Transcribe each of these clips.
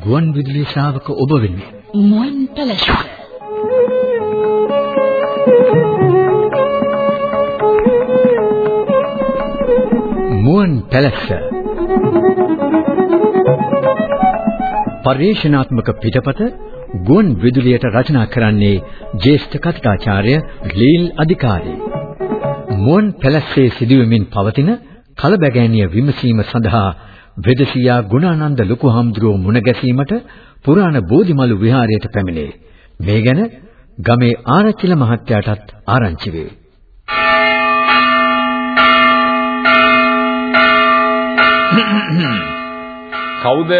ගුවන් විදුලි ශ්‍රාවක ඔබ වෙනුවෙන්. මුවන් පැලැස්ස මුවන් පැලැස්ස පරිශනාත්මක පිටපත ගුවන් විදුලියට රචනා කරන්නේ ජ්‍යෙෂ්ඨ කතිකාචාර්ය ලීල් අධිකාරී. මුවන් පැලැස්සේ සිදුවෙමින් පවතින කලබගෑනිය විමසීම සඳහා වෙදසියා ගුණානන්ද ලොකුහාමුදුරුව මුණ ගැසීමට පුරාණ බෝධිමලු විහාරයට පැමිණේ. මේ ගැන ගමේ ආරච්චිල මහත්තයාටත් ආරංචි වේ. කවුද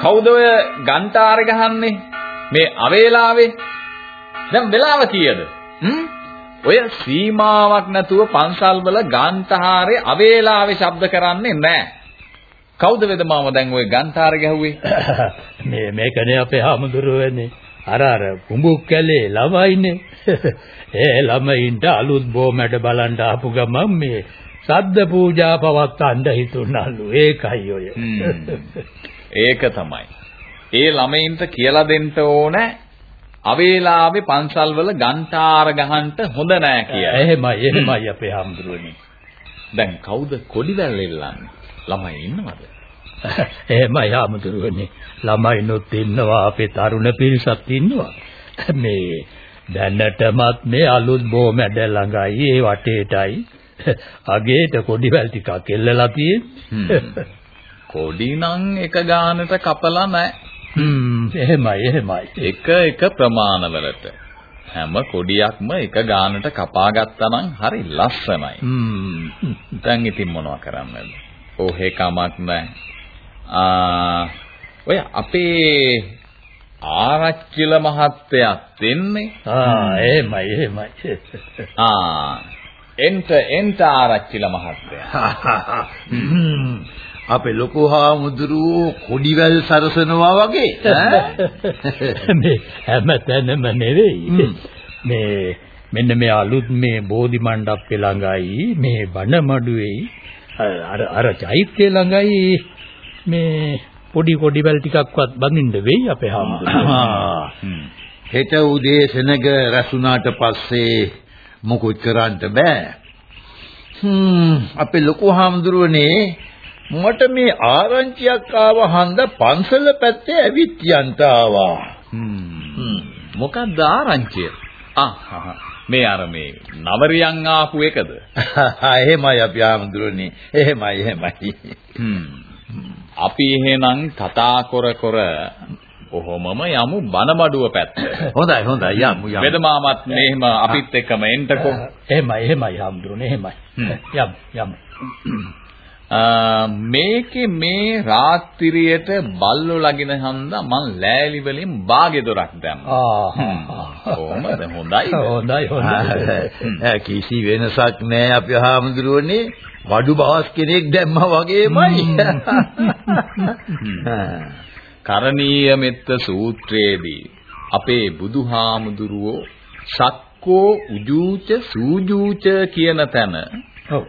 කවුද ඔය ගන්ටාර ගහන්නේ මේ අවේලාවේ දැන් වෙලාව කීයද හ්ම් ඔය සීමාවක් නැතුව පන්සල් වල ගාන්ටහාරේ අවේලාවේ ශබ්ද කරන්නේ නැහැ. කවුද වෙද මාම දැන් ওই ගාන්ටාර ගැහුවේ? මේ මේකනේ අපේ හාමුදුරුවනේ. අර අර කුඹුක් කැලේ ළමයිනේ. ඒ ළමයින්ට අලුත් බෝමැඩ බලන්න ආපු ගමන් මේ සද්ද පූජා පවත්වන්න හිතුණලු. ඒකයි ඔය. ඒක තමයි. ඒ ළමයින්ට කියලා දෙන්න ඕනේ අවේලාවේ පන්සල් වල ගන්ටාර ගහන්න හොඳ නෑ කියලා. එහෙමයි එහෙමයි අපේ හාමුදුරුවනේ. දැන් කවුද කොඩිවැල් එල්ලන්නේ? ළමයි ඉන්නවද? එහෙමයි හාමුදුරුවනේ. ළමයිනොත් ඉන්නවා අපේ තරුණ පිරිසත් ඉන්නවා. මේ දැනටමත් මේ අලුත් බෝමැඩ ළඟයි ඒ වටේටයි අගේට කොඩිවැල් ටිකක් එල්ලලා තියෙන්නේ. කොඩි නම් එක ගානට කපලා නැහැ. හ්ම් එහෙමයි එහෙමයි. එක එක ප්‍රමාණවලට හැම කොඩියක්ම එක ගානට කපා ගත්තා නම් හරි ලස්සනයි. හ්ම්. දැන් ඉතින් මොනව කරන්නද? ඔහෙ කමක් නැහැ. ආ ඔය අපේ ආරච්චිල මහත්තයාත් එන්නේ. ආ එහෙමයි එහෙමයි. ආ එන්ට එන්ට ආරච්චිල මහත්තයා. අපේ ලොකු හාමුදුරුවෝ කොඩිවැල් සරසනවා වගේ මේ හැමතැනම නෙවෙයි. මේ මෙන්න මේ අලුත් මේ බෝධි මණ්ඩප්පේ ළඟයි මේ බණ මඩුවේයි අර අර චෛත්‍ය ළඟයි මේ පොඩි කොඩිවැල් ටිකක්වත් බඳින්න වෙයි අපේ හාමුදුරුවෝ. හෙට උදේ සෙනග රැසුණාට පස්සේ මොකුත් කරන්න බෑ. හ්ම් අපේ ලොකු හාමුදුරුවනේ මට මේ ආරංචියක් ආව හන්ද පන්සල පැත්තේ ඇවිත් යන්න ආවා. හ්ම්. මොකක්ද ආරංචිය? ආ මේ අර මේ නවරියන් ආපු එකද? එහෙමයි අපි ආමඳුරනේ. එහෙමයි එහෙමයි. හ්ම්. අපි එහෙනම් කතා කර කර කොහොමම යමු බනමඩුව පැත්ත. හොඳයි හොඳයි යමු යමු. වෙදමාමත් මෙහෙම අපිත් එක්කම එන්නකෝ. එහෙමයි එහෙමයි ආමඳුරනේ එහෙමයි. යමු යමු. මේකේ මේ රාත්‍රියට බල්ලෝ ලගින හන්දා මං ලෑලි වලින් බාගේ දොරක් දැම්මා. ආ. කොහොමද හොඳයි. හොඳයි හොඳයි. කිසි වෙනසක් නෑ අපි හාමුදුරුවනේ වඩු බවස් කෙනෙක් දැම්මා වගේමයි. කරණීය මෙත්ත සූත්‍රයේදී අපේ බුදුහාමුදුරුවෝ සක්කෝ උජූච සූජූච කියන තැන ඔව්.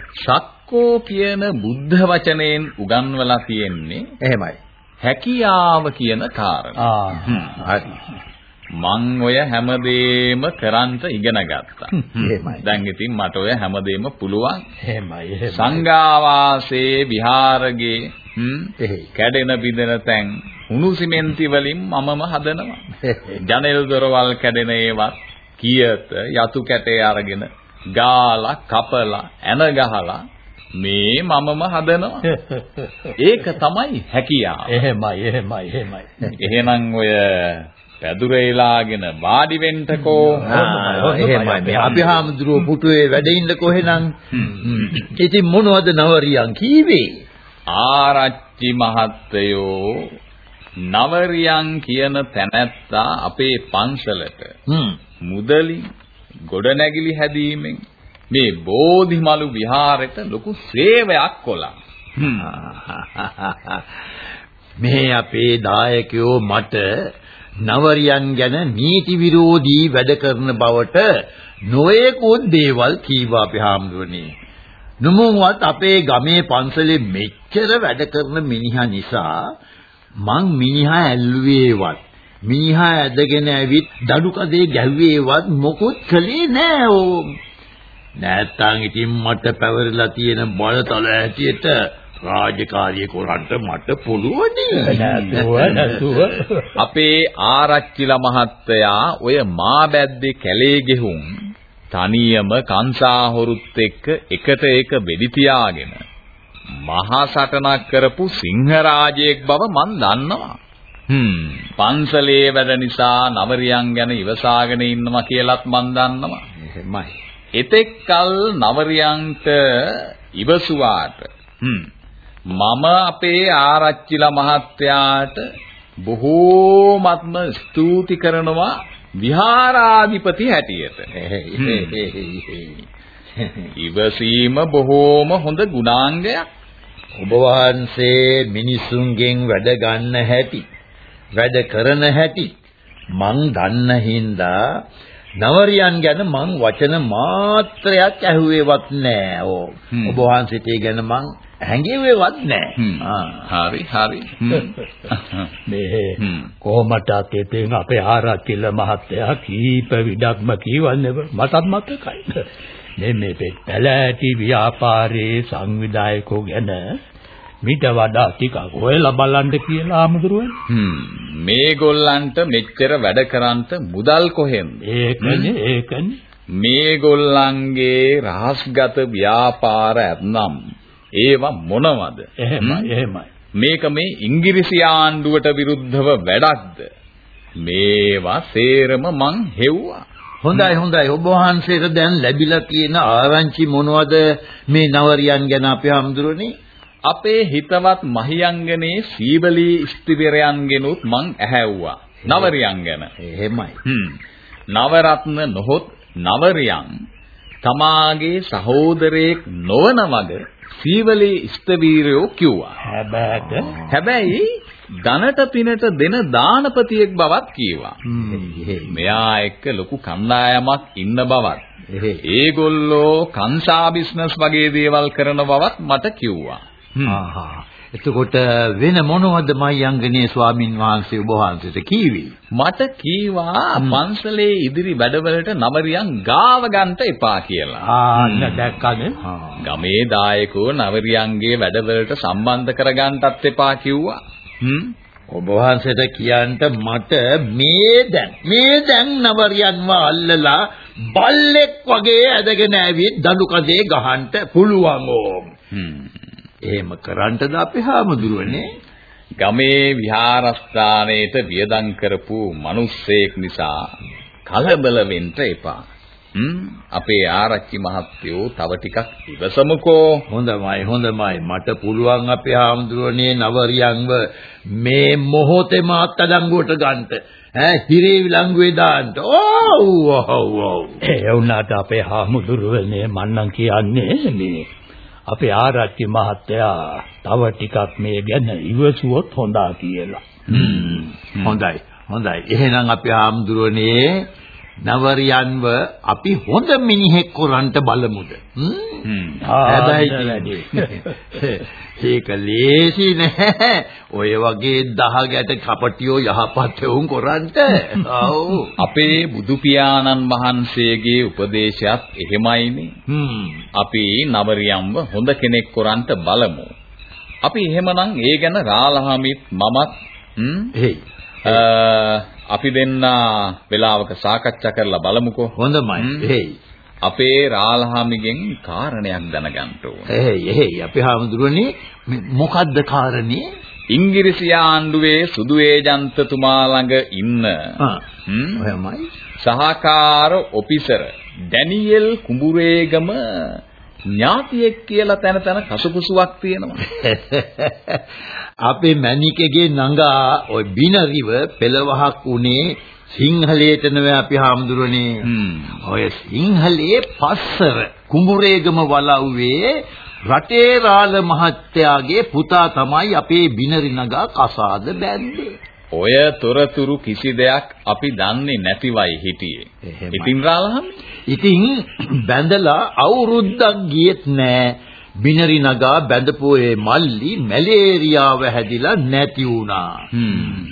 සක්කෝ කියන බුද්ධ වචනයෙන් උගන්වලා තියෙන්නේ එහෙමයි. හැකියාව කියන කාරණා. මං ඔය හැමදේම කරන්ට ඉගෙන ගත්තා. එහෙමයි. දැන් ඉතින් මට ඔය හැමදේම පුළුවන්. එහෙමයි එහෙමයි. සංඝාවාසයේ විහාරගේ හ්ම්. කැඩෙන බිඳෙන තැන් හුණු සිමෙන්ති වලින් මමම හදනවා. ජනෙල් දොරවල් කැඩෙන ඒවත් කියත යතු කැටේ අරගෙන ගාලා කපලා එන ගහලා මේ මමම හදනවා. ඒක තමයි හැකියාව. එහෙමයි එහෙමයි එහෙමයි. එහෙනම් ඔය පැදුරේලාගෙන වාඩි වෙන්නකෝ. එහෙමයි අපි හාමුදුරුවෝ පුටුවේ වැඩ ඉන්න කොහෙනම් ඉතින් මොනවද නවරියන් කීවේ ආරච්චි මහත්තයෝ නවරියන් කියන තැනැත්තා අපේ පන්සලට. මුදලින් ගොඩනැගිලි හැදීමෙන් මේ බෝධිමලු විහාරෙට ලොකු සේවයක් කළා. මේ අපේ දායකයෝ මට නවරියන් ගැන නීති විරෝධී වැඩ කරන බවට නොයෙකුත් දේවල් කීවා අපි හාමුදුරනේ. නමුවත් අපේ ගමේ පන්සලේ මෙච්චර වැඩ කරන මිනිහා නිසා මං මිනිහා ඇල්ලුවේවත් මිනිහා ඇදගෙන ඇවිත් දඩු කදේ ගැහුවේවත් මොකුත් කළේ නෑ ඕ. නැත්තම් ඉතින් මට පැවරලා තියෙන බලතල ඇටියට රාජකාරිය කරන්න මට පුළුවනි. නැතුව අපේ ආරච්චිලා මහත්තයා ඔය මා බැද්දේ කැලේ ගෙහුම් තනියම කංසාහොරුත් එක්ක එකට එක වෙඩි තියාගෙන මහා සටනක් කරපු සිංහරාජයෙක් බව මන් දන්නවා. හ්ම් පන්සලේ වැඩ නිසා නවරියන් ගැන ඉවසාගෙන ඉන්නවා කියලත් මන් දන්නවා. එහෙමයි. එතෙක් කල නවරියන්ට ඉවසුවාට මම අපේ ආරච්චිලා මහත්තයාට බොහෝමත්ම ස්තුති කරනවා විහාරාධිපති හැටියට. ඉවසීම බොහෝම හොඳ ගුණාංගයක්. ඔබ වහන්සේ මිනිසුන්ගෙන් වැඩ ගන්න හැටි වැඩ කරන හැටි මං දන්න හින්දා නවරියන් ගැන මං වචන මාත්‍රයක් ඇහුවේවත් නෑ. ඕ. ඔබ වහන්සේට ඒ ගැන මං හැඟෙව්වේවත් නෑ. හරි හරි. මේ හ්ම්. කොහොමටත් ඉතින් අපේ ආරච්චිල මහත්තයා කීප විඩක්ම කියවන්නේ මටත් මතකයි. මේ මේ පැලෑටි ව්‍යාපාරයේ සංවිධායකෝ ගැන මිට වඩා ටිකක් හොයලා බලන්න කියලා ආමුදුරුවනේ. හ්ම්. මේගොල්ලන්ට මෙච්චර වැඩ කරන්ට මුදල් කොහෙන්ද? ඒකනේ ඒකනේ. මේගොල්ලන්ගේ රහස්ගත ව්‍යාපාර ඇතනම් ඒවා මොනවද? එහෙමයි එහෙමයි. මේක මේ ඉංග්‍රීසි ආණ්ඩුවට විරුද්ධව වැඩක්ද? මේවා සේරම මං හෙව්වා. හොඳයි හොඳයි ඔබ වහන්සේට දැන් ලැබිලා තියෙන ආරංචි මොනවද මේ නවරියන් ගැන අපි හඳුරන්නේ? අපේ හිතවත් මහියංගනේ සීවලී ස්තිවරයන්ගෙනුත් මං ඇහැව්වා. නවරියන් ගැන. එහෙමයි. හ්ම්. නවරත්න නොහොත් නවරියන් තමාගේ සහෝදරයෙක් නොවන වග සීවලී ස්තවීරයෝ කිව්වා. හැබැයි හැබැයි ධනට පිනට දෙන දානපතියෙක් බවත් කීවා. මෙයා එක්ක ලොකු කණ්ඩායමක් ඉන්න බවත්. ඒගොල්ලෝ කංසා බිස්නස් වගේ දේවල් කරන බවත් මට කිව්වා. එතකොට වෙන මොනවද මයංගනේ ස්වාමින් වහන්සේ ඔබ වහන්සේට කීවේ? මට කීවා පන්සලේ ඉදිරි වැඩවලට නවරියන් ගාව ගන්න එපා කියලා. ආන්න දැක්කනේ. ගමේ දායකෝ නවරියන්ගේ වැඩවලට සම්බන්ධ කරගන්නටත් එපා කිව්වා. හ්ම්. ඔබ වහන්සේට කියන්න මට මේ දැන් මේ දැන් නවරියන්ව අල්ලලා බල්ලෙක් වගේ ඇදගෙන ඇවිත් දඩු කදේ ගහන්න පුළුවන් ඕම්. හ්ම්. එහෙම කරන්නද අපි හාමුදුරුවනේ? ගමේ විහාරස්ථානයේට වියදම් කරපු මිනිස්සෙක් නිසා කලබල වෙන්න එපා. හ්ම් අපේ ආරච්චි මහත්තයෝ තව ටිකක් ඉවසමුකෝ. හොඳමයි හොඳමයි මට පුළුවන් අපේ හාමුදුරුවනේ නවරියන්ව මේ මොහොතේම අත්අඩංගුවට ගන්නට ඈ හිරේ විලංගුවේ දාන්න ඕව් ඔව් ඔව් ඒ වුණාට අපේ හාමුදුරුවනේ මන්නම් කියන්නේ මේ අපේ ආරච්චි මහත්තයා තව ටිකක් මේ ගැන ඉවසුවොත් හොඳා කියලා. හොඳයි. හොඳයි. එහෙනම් අපේ හාමුදුරුවනේ නවරියන්ව අපි හොඳ මිනිහෙක් කරන්ට බලමුද. හැබැයි ඒක ලේසි නෑ. ඔය වගේ දහ ගැට කපටියෝ යහපත් වුන් කරන්ට. ඔව්. අපේ බුදු පියාණන් වහන්සේගේ උපදේශයත් එහෙමයිනේ. හ්ම්. අපි නවරියම්ව හොඳ කෙනෙක් කරන්ට බලමු. අපි එහෙමනම් ඒ ගැන රාලහාමිත් මමත් හ්ම් අපි දෙන්න වෙලාවක සාකච්ඡා කරලා බලමුකෝ. හොඳමයි. හේ. අපේ රාලහාමිගෙන් කාරණයක් දැනගන්න ඕන. හේ හේ අපි හාමුදුරනේ මොකද්ද කාරණේ? ඉංග්‍රීසි ආණ්ඩුවේ සුදු ඒජන්තතුමා ළඟ ඉන්න. හ්ම්. සහකාර ඔෆිසර් ඩැනියෙල් කුඹුරේගම ඥාතියෙක් කියලා තැන තැන කසුකුසුවක් තියෙනවා. අපේ මැනිකගේ නඟා ওই බිනරිව පෙළවහක් උනේ සිංහලයට නෙවෙයි අපි හාමුදුරනේ. ඔය සිංහලයේ පස්සර කුඹුරේගම වලව්වේ රටේ රාල මහත්තයාගේ පුතා තමයි අපේ බිනරි නගා කසාද බැන්දේ. ඔය තොරතුරු කිසි දෙයක් අපි දන්නේ නැතිවයි හිටියේ. ඉතින් රාලහම් ඉතින් බැඳලා අවුරුද්දක් ගියෙත් නෑ. බිනරි නගා බැඳපු ඒ මල්ලි මැලේරියාව හැදිලා නැති වුණා.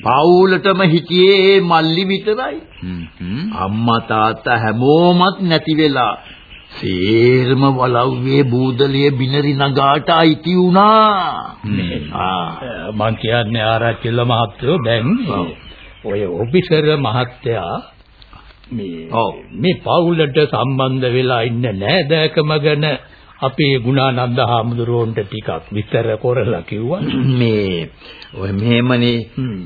පවුලටම හිටියේ ඒ මල්ලි විතරයි. අම්මා තාත්තා හැමෝමත් නැති වෙලා සේරම වලව්වේ බූදලිය බිනරි නගාට අයිති වුණා. මං කියන්නේ ආරච්චිල මහත්තයෝ දැන් ඔය ඔෆිසර් මහත්තයා මේ මේ පවුලට සම්බන්ධ වෙලා ඉන්න නෑදෑකම ගැන අපේ ගුණානන්ද හාමුදුරුවන්ට ටිකක් විස්තර කරලා කිව්වා. මේ ඔය මෙහෙමනේ.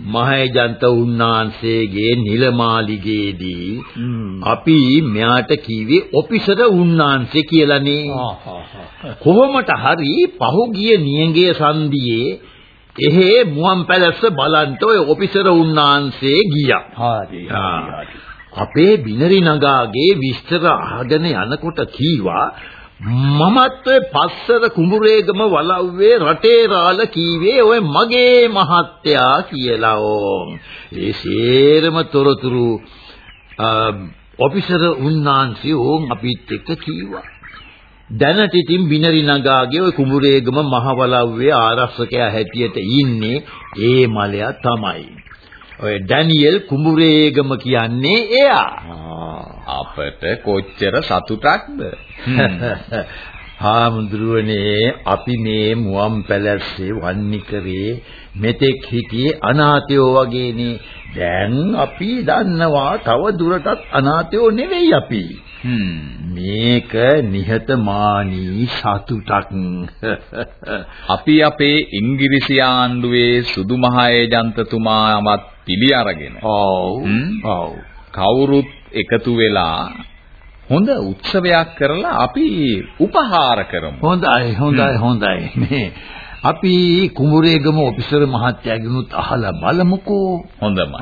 මහේජන්ත උන්නාන්සේගේ නිලමාලිගේදී අපි මෙයාට කිව්වේ ඔෆිසර් උන්නාන්සේ කියලානේ. කොහොමට හරි පහුගිය නියඟේ සන්ධියේ එහෙ මුවන් පැලස්ස බලන්ට ඔය ඔෆිසර් උන්නාන්සේ ගියා. හරි. අපේ බිනරි නගාගේ විස්තර අහගෙන යනකොට කීවා මමත් ඔය පස්සර කුඹුරේගම වලව්වේ රටේ රාල කීවේ ඔය මගේ මහත්තයා කියලා ඕම්. ඒ සේරම තොරතුරු ඔෆිසර් උන්නාන්සේ ඕම් අපිත් එක්ක කීවා. දැනට ඉතින් බිනරි නගාගේ ඔය කුඹුරේගම මහවලව්වේ ආරක්ෂකයා හැටියට ඉන්නේ ඒ මලයා තමයි. ඔය ඩැනියෙල් කුඹුරේගම කියන්නේ එයා. අපට කොච්චර සතුටක්ද? හාමුදුරුවනේ අපි මේ මුවන් පැලැස්සේ වන්නිකරේ මෙතෙක් හිටියේ අනාථයෝ වගේනේ. දැන් අපි දන්නවා තව දුරටත් අනාථයෝ නෙවෙයි අපි. මේක නිහතමානී සතුටක්. අපි අපේ ඉංග්‍රීසි ආණ්ඩුවේ සුදු මහ ඒජන්තතුමාවත් පිළි අරගෙන. ඔව්. ඔව්. කවුරුත් එකතු වෙලා හොඳ උත්සවයක් කරලා අපි උපහාර කරමු. හොඳයි හොඳයි හොඳයි. මේ අපි කුඹුරේගම ඔෆිසර් මහත්තයාගෙනුත් අහලා බලමුකෝ. හොඳමයි.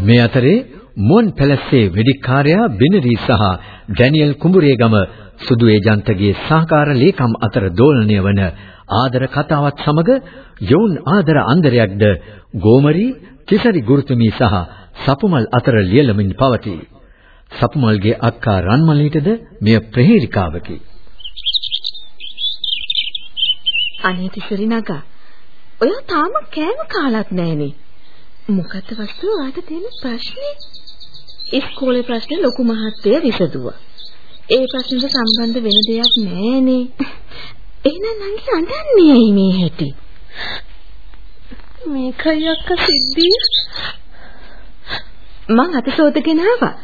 මේ අතරේ මුවන් පැලස්සේ වෙදිකාර්යා බිනරි සහ ඩැනියල් කුඹුරේගම සුදු ඒජන්තගේ සහකාර ලේකම් අතර දෝලණය වන ආදර කතාවත් සමග යෝන් ආදර අන්දරයක්ද ගෝමරි තිසරි ගුරුතුමී සහ සපුමල් අතර ලියලමින් පවතී. සපුමල්ගේ අක්කා රන්මලීටද මෙය ප්‍රහේලිකාවකි. අනේ තිසරි නගා ඔයා තාම කෑම කාලත් නැහනේ. මොකද්ද වස්තුව ආට තියෙන ප්‍රශ්නේ? ඉස්කෝලේ ප්‍රශ්නේ ලොකු මහත්තයා විසඳුවා. ඒ ප්‍රශ්නට සම්බන්ධ වෙන දෙයක් නෑනේ. එහෙනම් නංගි අඬන්නේ ඇයි මේ හැටි? මේකයි අක්ක සිද්ධිය. මං අතසෝතගෙන ආවා.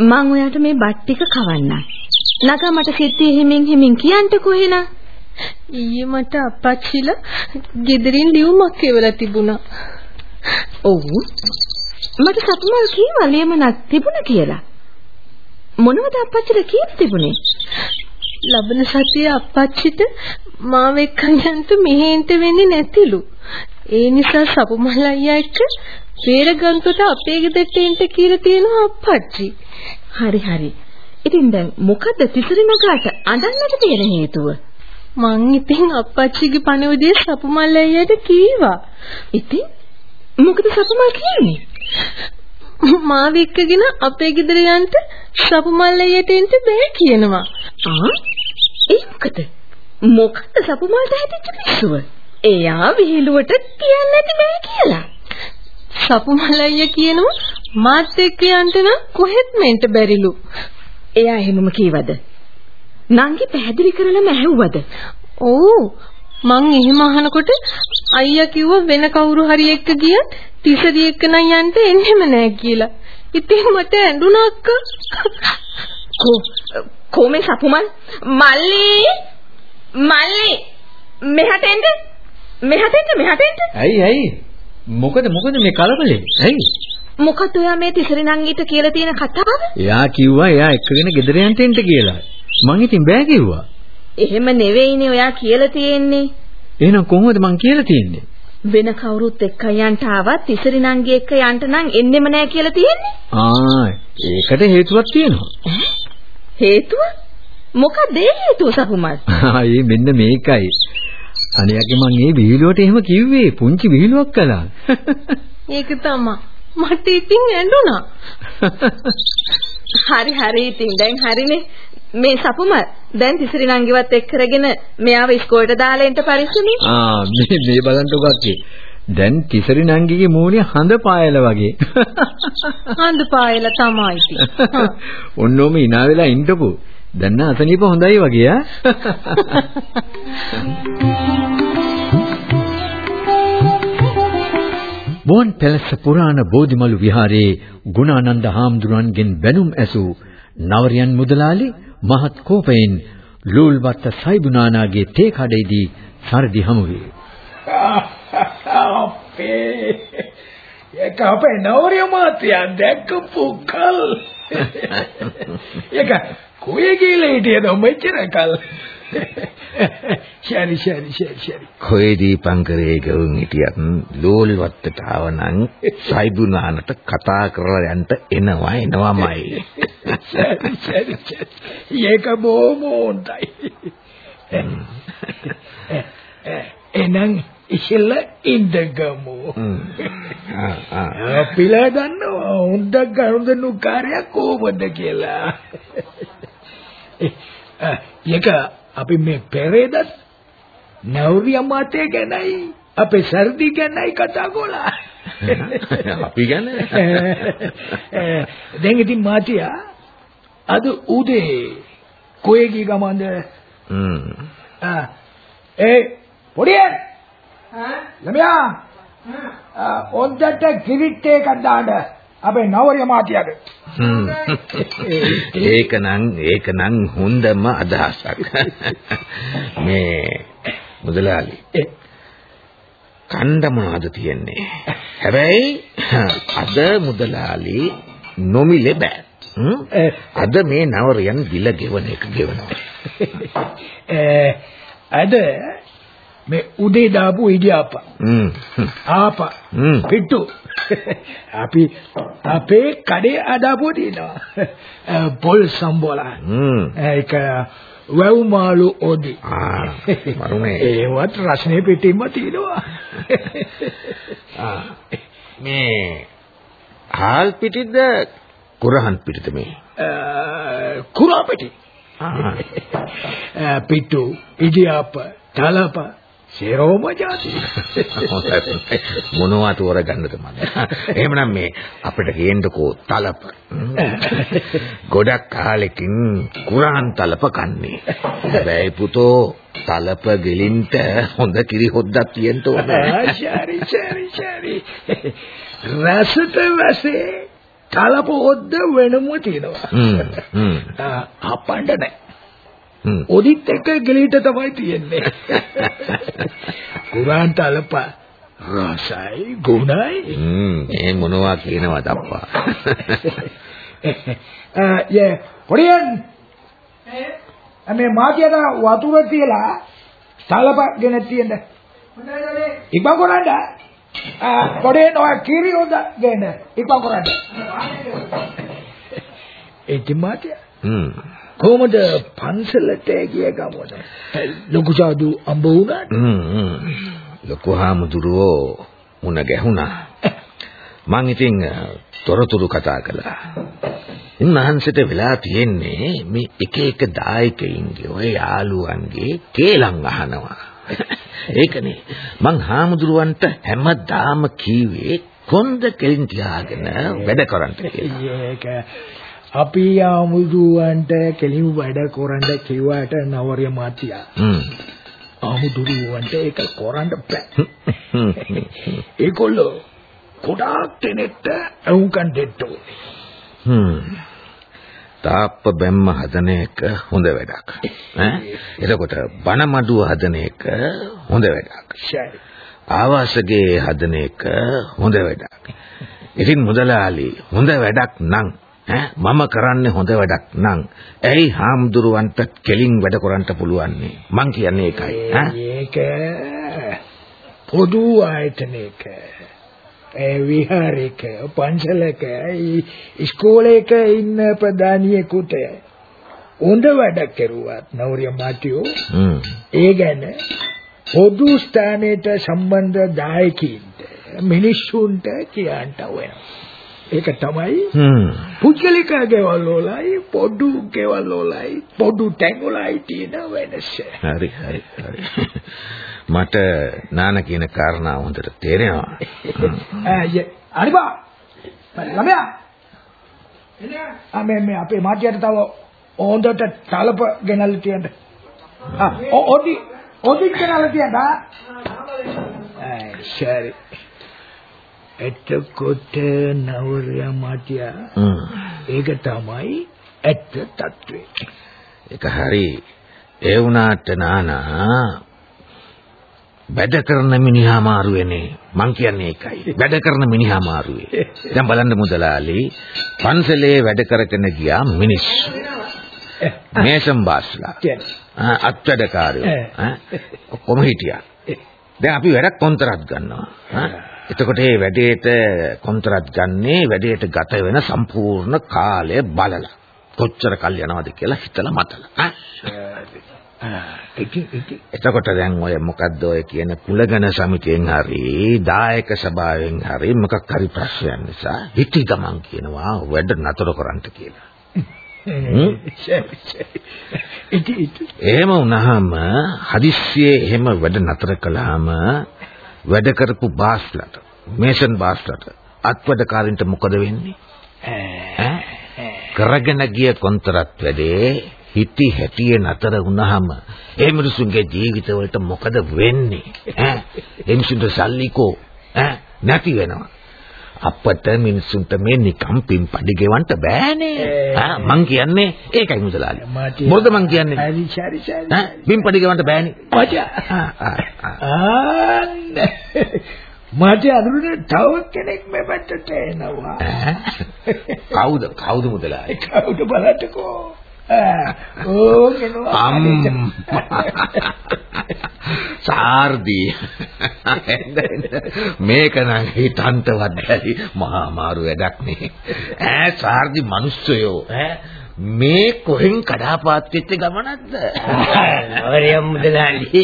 මං ඔයාට මේ බත් ටික කවන්නම්. නගා මට සිද්ධිය හිමින් හිමින් කියන්න කොහෙනා? ඊයේ මට අපච්චිලා ගෙදරින් ලියුමක් එවලා තිබුණා. ඔව්. මට සතුමල් කීවා ලියමනක් තිබුණා කියලා. මොනවද අපච්චිලා කියන්න තිබුණේ? ලබන සතියේ අපච්චිට මාව එක්කන් යන්න මෙහෙන්ට වෙන්නේ නැතිලු. ඒ නිසා සපුමල් අයියා එක්ක පේරගන්තොට අපේ ගෙදරට එන්න කියලා තියෙනවා අපච්චි. හරි හරි. ඉතින් දැන් මොකද තිසරණගාට අඬන්නට තියෙන හේතුව? මං ඉතින් අපච්චිගේ පණිවිඩය සපුමල් අයියාට කීවා. ඉතින් මොකද සපුමල් කියන්නේ? මාව එක්කගෙන අපේ ගෙදර යන්න සපුමල් අයියට එන්න බෑ කියනවා. ආ? ඒ මොකද? මොකද සපුමල්ට හැදිච්ච පිස්සුව? එයා විහිළුවට කියන්නේ නැති බෑ කියලා. සපුමල් අයියා කියනවා මාත් එක්ක යන්න නම් කොහෙත් මෙන්ට බැරිලු. එයා එහෙමම කීවද? නංගි පැහැදිලි කරලම ඇහුවද? ඔව්. මං එහෙම අහනකොට අයියා කිව්ව වෙන කවුරු හරි එක්ක ගියත් තිසරි එක්ක නම් යන්න එන්නෙම නෑ කියලා. ඉතින් මට ඇඬුණා අක්කා. කො කොමේ සපුමල් මල්ලි මල්ලි මෙහාට එන්න මෙහාට එන්න මෙහාට එන්න ඇයි ඇයි මොකද මොකද මේ කලබලේ ඇයි මොකද ඔයා මේ තිසරි නංගිට කියලා තියෙන කතාව? එයා කිව්වා එයා එක්කගෙන ගෙදර යන්න එන්න කියලා. මං ඉතින් බෑ කිව්වා. එහෙම නෙවෙයිනේ ඔයා කියලා තියෙන්නේ. එහෙනම් කොහොමද මං කියලා තියෙන්නේ? වෙන කවුරුත් එක්ක යන්ට ආවත් තිසරි නංගි එක්ක යන්ට නම් එන්නෙම නෑ කියලා තියෙන්නේ. ආ ඒකට හේතුවක් තියෙනවා. හේතුව? මොකද ඒ හේතුව සපුමල්? ආයේ මෙන්න මේකයි. අනියාගේ මං මේ විහිළුවට එහෙම කිව්වේ පුංචි විහිළුවක් කළා. ඒක තමයි. මට ඉතින් ඇඬුණා. හරි හරි ඉතින් දැන් හරිනේ. මේ සපුම දැන් තිසරි නංගිවත් එක්ක කරගෙන මෙයාව ඉස්කෝලේට දාලා එන්න පරිස්සමයි. ආ මේ මේ බලන්න උගක්කේ. දැන් තිසරි නංගිගේ මූණේ හඳ පායල වගේ. හඳ පායල තමයි ඉතින්. ඔන්නෝම ඉනා වෙලා ඉන්නකෝ. දැන් අසනීප හොඳයි වගේ ආ. බෝන් පැලස පුරාණ බෝධිමලු විහාරයේ ගුණානන්ද හාමුදුරන්ගෙන් බැනුම් ඇසූ නවරියන් මුදලාලි මහත් කෝපයෙන් ලූල්වත්ත සයිබුනානාගේ තේ කඩේදී සරදි හමු වේ. අපේ ඒක අපේ නවරිය මාත්‍යා දැක්කපු කල්. ඒක කොහේ ගිහලා හිටියද? මෙච්චර කල් ශරි ශරි ශරි ශරි. කොයි දීපංකරේ ගවුන් හිටියත් ලෝල් වත්තට ආවනම් සයිබුනානට කතා කරලා යන්න එනවා එනවාමයි. ශරි ශරි ශරි. ඒක බොහොම හොඳයි. එනං ඉස්සෙල්ල ඉඳගමු. අපිලා දන්නවා. හොඳ ගනුදෙනු කාර්යයක් කොහොමද කියලා. ඒක අපි මේ පෙරේදත් නවරිය මාතේ ගැනයි අපේ සර්දි ගැනයි කතා කළා. අපි ගැන දැන් ඉතින් මාතියා අද උදේ කොහේ ගිය ගමන්ද? හ්ම්. ආ ඒ පොඩිය. හා ළමයා. ආ ඔන්දට කිරිට් එකක් දාන්න අපේ නවරිය මාතියාට. ඒකනම් ඒකනම් හොඳම අදහසක්. මේ මුදලාලි. කණ්ඩ මොනවද තියන්නේ? හැබැයි අද මුදලාලි නොමිලේ බෑ. අද මේ නවරයන් බිල ගෙවන එක ගෙවනවා. අද මේ උදේ දාපු ඉඩියාපා. ආපා. පිට්ටු. අපි අපේ කඩේ අදාපුව තියෙනවා. පොල් සම්බෝලා. ඒක වැව් මාළු ඔදි. මරුනේ. ඒවත් රසනේ පිටින්ම තියෙනවා. මේ හාල් පිටිද කුරහන් පිටිද මේ? කුරා පිටි. පිට්ටු ඉඩියාප තලප සේරෝම જાති මොනවා තෝරගන්නද මම? එහෙමනම් මේ අපිට කියන්නකෝ තලප. ගොඩක් කාලෙකින් කුරාන් තලප කන්නේ. හැබැයි පුතෝ තලප ගෙලින්ට හොඳ කිරි හොද්දක් තියෙන්න ඕනේ. ශාරි ශාරි ශාරි රසත වසේ තලප හොද්ද වෙනම තියෙනවා. අපණ්ඩ නැහැ ඔදිත් එක්ක ගෙලීට තමයි තියෙන්නේ. කුරාන් තලප රසයි ගුණයි. මේ මොනවා කියනවද අප්පා. යේ පොඩියන් මේ මාතියට වතුර තියලා තලප ගෙන තියෙන්න. ඉක්මන් කරන්න. පොඩියන් ඔය කිරි හොද ගෙන ඉක්මන් කරන්න. ඒ මාතිය. හ්ම් කොහොමද පන්සලට ගිය ගමන ලොකු සාදු අඹ වුණාද ලොකු හාමුදුරුවෝ මුණ ගැහුණා. මං ඉතින් තොරතුරු කතා කළා. උන්වහන්සේට වෙලා තියෙන්නේ මේ එක එක දායකයින්ගේ ඔය යාළුවන්ගේ කේලම් අහනවා. ඒකනේ. මං හාමුදුරුවන්ට හැමදාම කීවේ කොන්ද කෙලින් තියාගෙන වැඩ කරන්න කියලා අපි ආමුදුවන්ට කෙලින් වැඩ කරන්න කිව්වට නවරිය මාතියා. හ්ම්. ආමුදුරුවන්ට ඒක කරන්න බෑ. ඒගොල්ලෝ ගොඩාක් දෙනෙක්ට දෙන්න ඕනේ. හ්ම්. තාප්ප බැම්ම හදන එක හොඳ වැඩක්. ඈ එතකොට බණ මඩුව හදන එක හොඳ වැඩක්. ආවාසගේ හදන එක හොඳ වැඩක්. ඉතින් මුදලාලි හොඳ වැඩක් නම් මම කරන්නේ හොඳ වැඩක් නම්. ඇයි හාමුදුරුවන්ට කෙලින් වැඩ කරන්න පුළුවන් මං කියන්නේ ඒකයි. ඒක පොදු ආයතනයක ඒ විහාරයක පන්සලක ඉස්කෝලේක ඉන්න ප්‍රධානියෙකුට හොඳ වැඩ කෙරුවත් නවරිය මාටියෝ ඒ ගැන පොදු ස්ථානයට සම්බන්ධ දායකයින්ට මිනිස්සුන්ට කියන්න වෙනවා. ඒක තමයි පුද්ගලික ගෙවල් වලයි පොඩු ගෙවල් වලයි පොඩු තැන් වලයි තියෙන වෙනස. හරි හරි හරි. මට නාන කියන කාරණාව හොඳට තේරෙනවා. අනිබා ළමයා එන්නේ මේ මේ අපේ මාටියට තව හොඳට තලප ගෙනල්ලා තියන්න. ආ ඔඩි ඔඩි ගෙනල්ලා තියන්න. ආ සරි. එතකොට නවරයා මාටියා ඒක තමයි ඇත්ත తත්වේ. ඒක හරි. ඒ වුණාට නානා වැඩ කරන මිනිහා මාරු වෙන්නේ මං කියන්නේ ඒකයි. වැඩ කරන මිනිහා මාරුවේ. දැන් බලන්න මුදලාලි පන්සලේ වැඩ කරගෙන ගියා මිනිස්සු. මේසම් බාස්ලා. අත්වැඩකාරයෝ කොහොම හිටියා? දැන් අපි වැඩක් කොන්තරත් ගන්නවා එතකොට මේ වැඩේට කොන්තරත් ගන්නේ වැඩේට ගත වෙන සම්පූර්ණ කාලය බලලා. කොච්චර කල් යනවද කියලා හිතලා මතලා. එතකොට දැන් ඔය මොකද්ද ඔය කියන කුලගණ සමිතියෙන් හරි දායක සභාවෙන් හරි මොකක් හරි ප්‍රශ්නයක් නිසා හිටි ගමන් කියනවා වැඩ නතර කරන්න කියලා. එහෙම වුණාම හදිස්සියේ එහෙම වැඩ නතර කළාම වැඩ කරපු බාස්ලට මේසන් බාස්ලට අත්වැඩකාරින්ට මොකද වෙන්නේ? කරගෙන ගිය කොන්තරත් වැඩේ හිටි හැටියේ නතර වුණාම ඒ මිනිසුන්ගේ ජීවිතවලට මොකද වෙන්නේ? ඈ? ඒ මිනිසුන්ට සල්ලිකෝ ඈ? නැති වෙනවා අපට මිනිසුන්ට මේ නිකම් පින්පඩි ගෙවන්න බෑනේ. ඈ මං කියන්නේ ඒකයි මුදලාලි මොකද මං කියන්නේ? හරි හරි හරි. ඈ පින්පඩි ගෙවන්න බෑනේ. මට අඳුරන තව කෙනෙක් මේ පැත්තට එනවා. කවුද? කවුද මුදලාලි? කවුද බලන්නකෝ? ඕකේනවා සාර්දී. මේක නම් හිතන්තවත් බැරි මහා මාරු වැඩක් නේ. ඈ සාර්දී මිනිස්සයෝ. ඈ මේ කොහෙන් කඩාපාත් වෙච්ච ගමනක්ද? නවරියම් මුදලාලි.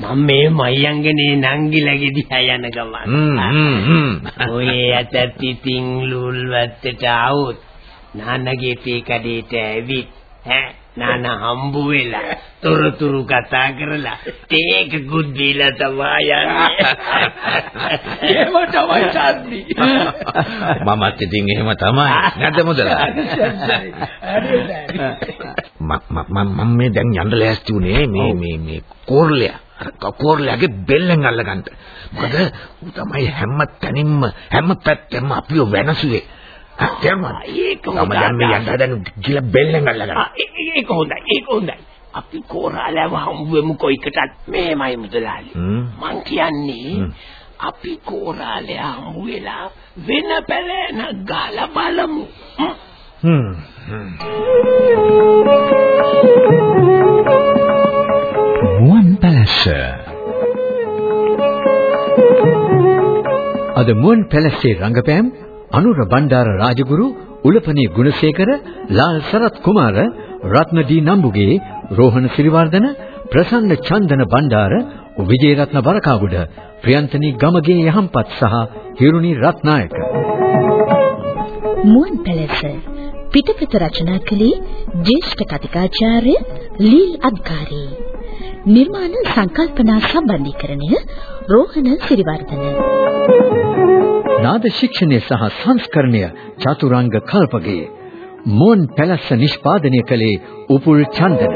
මම මේ මයංගනේ නංගිලගේ දිහා යන ගමන. ඔය ඇතත් ඉතින් ලුල් වැත්තට આવුත් නානගේ තේ කඩේට ඇවිත් ඈ නාන හම්බ වෙලා තොරතුරු කතා කරලා තේක ගුත් දීලා තමයි යන්නේ. එහෙම තමයි සාද්දි. මමත් ඉතින් එහෙම තමයි. නැද්ද මුදලා? මම මේ දැන් යන්න ලෑස්ති උනේ මේ මේ මේ කෝර්ලයා. කෝර්ලයාගේ බෙල්ලෙන් අල්ලගන්න. මොකද ඌ තමයි හැම තැනින්ම හැම පැත්තෙම අපිව වෙනසුවේ. තේරුණා ඒක තමයි දැන් මේ යන්න හදන ගිල බෙල්ලෙන් අල්ලගන්න. ඒක හොඳයි ඒක හොඳයි. අපි කෝරාලව හම්බුවෙමු කොයිකටත්. මේමයි මුදලාලි. මං කියන්නේ අපි කෝරාලය හම්බු වෙලා වෙන පැලෑනක් ගහලා බලමු. මුවන් පැලැස්ස. අද මුවන් පැලැස්සේ රංගපෑම් අනුර බණ්ඩාර රාජගුරු උලපනේ ගුණසේකර ලාල් සරත් කුමාර රත්නදී නම්බුගේ රෝහණ සිරිවර්ධන ප්‍රසන්න චන්දන බණ්ඩාර විජේරත්න බරකාගුඩ ප්‍රියන්තනී ගමගේ යහම්පත් සහ හිරුනි රත්නායක. මුවන් පැලස පිටපත රචනා කළේ ජ්‍යෙෂ්ඨ කතිකාචාර්ය ලීල් අද්කාරී. නිර්මාණ සංකල්පනා සම්බන්ධීකරණය රෝහණ සිරිවර්ධන. නාද ශික්ෂණය සහ සංස්කරණය චතුරංග කල්පගේ. මුවන් පැලස්ස නිෂ්පාදනය කළේ උපුල් චන්දන.